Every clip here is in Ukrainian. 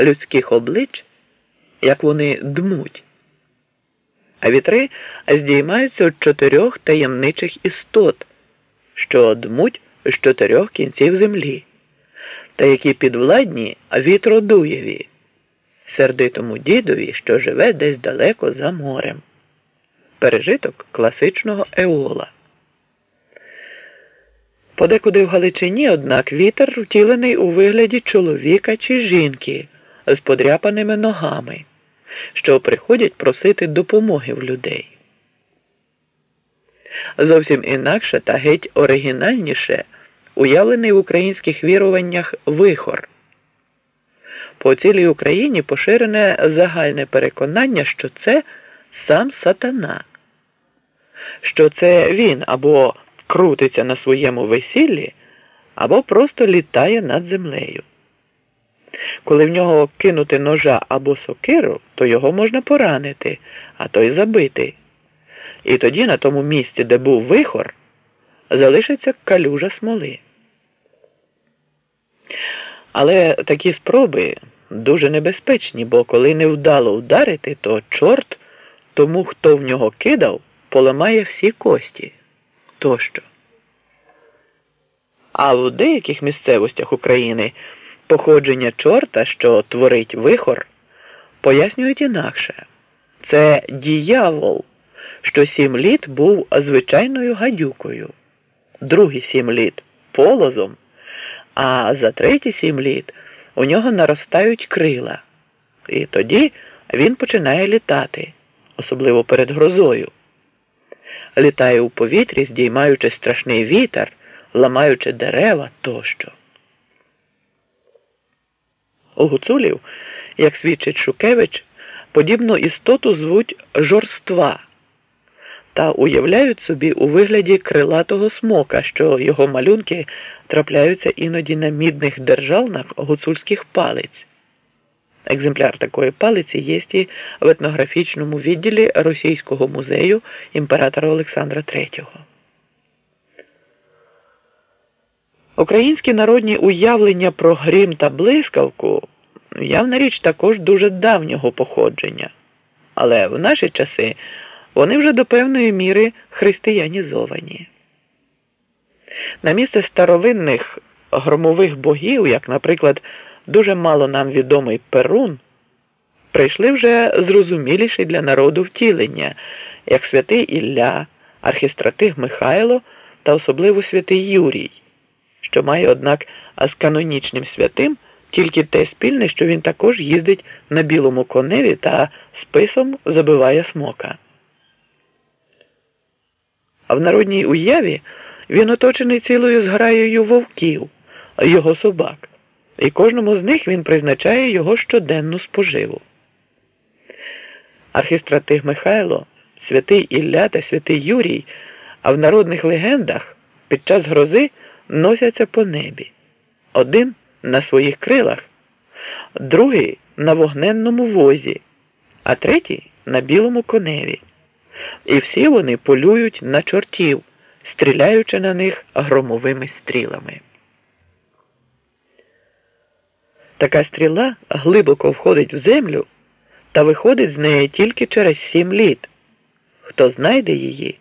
людських облич, як вони дмуть, а вітри здіймаються від чотирьох таємничих істот, що дмуть з чотирьох кінців землі, та які підвладні вітродуєві, сердитому дідові, що живе десь далеко за морем. Пережиток класичного еола. Подекуди в Галичині, однак, вітер втілений у вигляді чоловіка чи жінки з подряпаними ногами, що приходять просити допомоги в людей. Зовсім інакше та геть оригінальніше уявлений в українських віруваннях вихор. По цілій Україні поширене загальне переконання, що це сам сатана, що це він або крутиться на своєму весіллі, або просто літає над землею. Коли в нього кинути ножа або сокиру, то його можна поранити, а то й забити. І тоді на тому місці, де був вихор, залишиться калюжа смоли. Але такі спроби дуже небезпечні, бо коли невдало вдарити, то чорт тому, хто в нього кидав, поламає всі кості тощо. А в деяких місцевостях України походження чорта, що творить вихор, пояснюють інакше. Це діявол, що сім літ був звичайною гадюкою, другі сім літ полозом, а за треті сім літ у нього наростають крила, і тоді він починає літати, особливо перед грозою. Літає у повітрі, здіймаючи страшний вітер, ламаючи дерева тощо. У гуцулів, як свідчить Шукевич, подібну істоту звуть жорства та уявляють собі у вигляді крилатого смока, що його малюнки трапляються іноді на мідних державнах гуцульських палиць. Екземпляр такої палиці є і в етнографічному відділі Російського музею імператора Олександра III. Українські народні уявлення про грім та блискавку явна річ також дуже давнього походження, але в наші часи вони вже до певної міри християнізовані. На місце старовинних громових богів, як, наприклад, дуже мало нам відомий Перун, прийшли вже зрозуміліші для народу втілення, як святий Ілля, архістратиг Михайло та особливо святий Юрій, що має, однак, з канонічним святим тільки те спільне, що він також їздить на білому коневі та списом забиває смока. А в народній уяві він оточений цілою зграєю вовків, його собак і кожному з них він призначає його щоденну споживу. Архістратиг Михайло, святий Ілля та святий Юрій, а в народних легендах під час грози носяться по небі. Один на своїх крилах, другий на вогненному возі, а третій на білому коневі. І всі вони полюють на чортів, стріляючи на них громовими стрілами. Така стріла глибоко входить в землю та виходить з неї тільки через сім літ. Хто знайде її,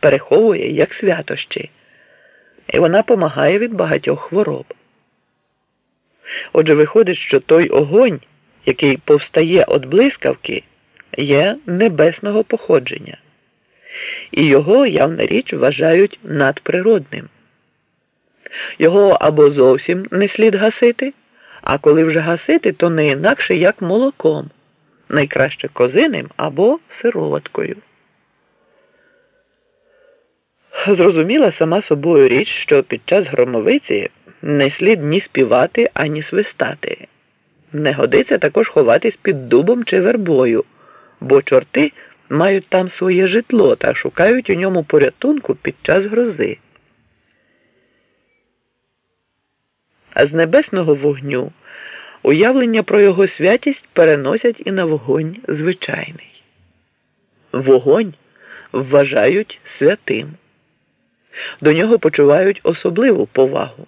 переховує як святощі, і вона помагає від багатьох хвороб. Отже, виходить, що той огонь, який повстає від блискавки, є небесного походження, і його явна річ вважають надприродним. Його або зовсім не слід гасити. А коли вже гасити, то не інакше як молоком, найкраще козиним або сироваткою. Зрозуміла сама собою річ, що під час громовиці не слід ні співати, ані свистати. Не годиться також ховатись під дубом чи вербою, бо чорти мають там своє житло та шукають у ньому порятунку під час грози. а з небесного вогню уявлення про його святість переносять і на вогонь звичайний. Вогонь вважають святим, до нього почувають особливу повагу.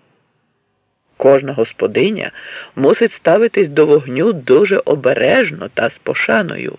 Кожна господиня мусить ставитись до вогню дуже обережно та з пошаною.